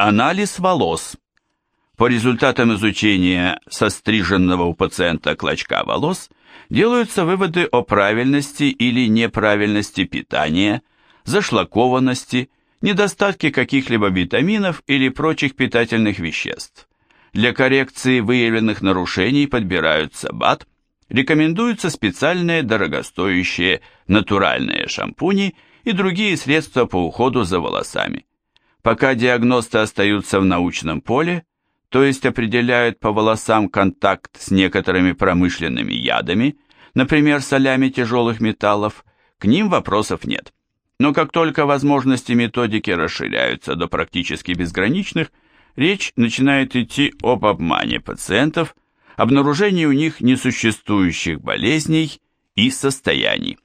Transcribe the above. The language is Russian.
Анализ волос. По результатам изучения состриженного у пациента клочка волос делаются выводы о правильности или неправильности питания, зашлакованности, недостатке каких-либо витаминов или прочих питательных веществ. Для коррекции выявленных нарушений подбираются БАД, рекомендуются специальные дорогостоящие натуральные шампуни и другие средства по уходу за волосами. Пока диагносты остаются в научном поле, то есть определяют по волосам контакт с некоторыми промышленными ядами, например, солями тяжелых металлов, к ним вопросов нет. Но как только возможности методики расширяются до практически безграничных, речь начинает идти об обмане пациентов, обнаружении у них несуществующих болезней и состояний.